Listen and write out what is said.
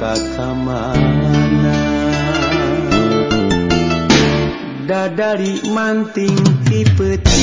kakamana dadari manting ti. peti